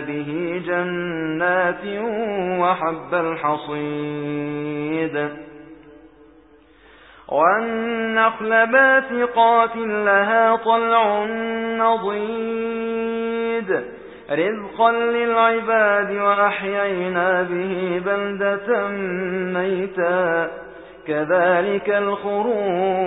به جنات وحب الحصيد والنخل باسقات لها طلع نضيد رزقا للعباد وأحيينا به بلدة ميتا كذلك الخروج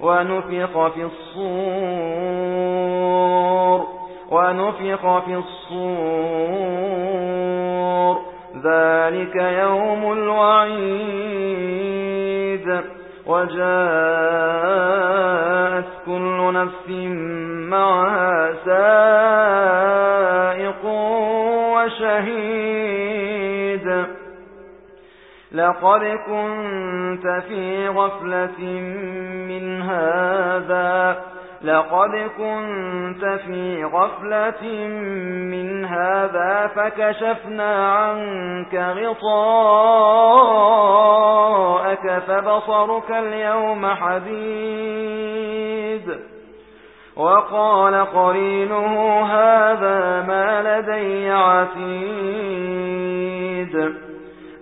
ونفق في الصور ونفق في الصور. ذلك يوم الوعيد. وجاءت كل نفس معها سائق وشهيد. لقد كنت في غفلة من هذا. لقد كنت في غفلة من هذا فكشفنا عنك غطاءك فبصرك اليوم حديد. وقال قرينه هذا ما لدي عتيد.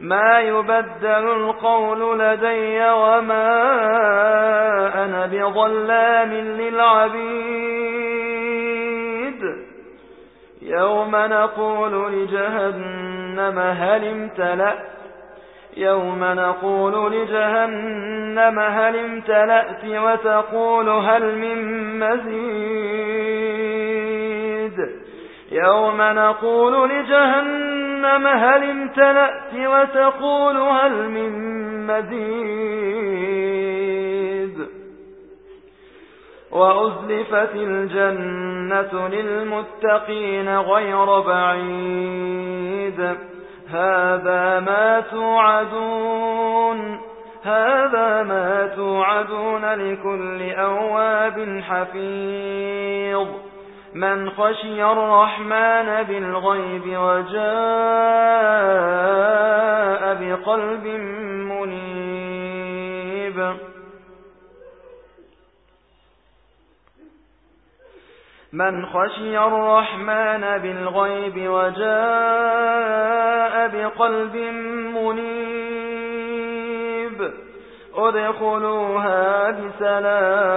ما يبدل القول لدي وما أنا بظلام للعبيد. يوم نقول لجهنم هل امتلأت؟ يوم نقول لجهنم هل امتلأت وتقول هل من مزيد؟ يوم نقول لجهنم هل امتلأت وتقول هل من مزيد؟ وأزلفت الجنة للمتقين غير بعيد. هذا ما توعدون هذا ما توعدون لكل أواب حفيظ. من خشي الرحمن بالغيب وجاء بقلب منيب. من خشي الرحمن بالغيب وجاء بقلب منيب. ادخلوها بسلام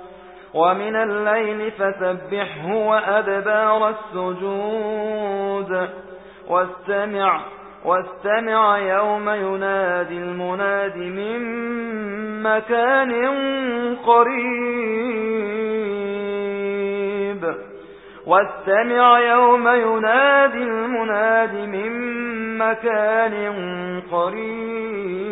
ومن الليل فسبحه وأدبار السجود. واستمع واستمع يوم ينادي المناد من مكان قريب. واستمع يوم ينادي المناد من مكان قريب.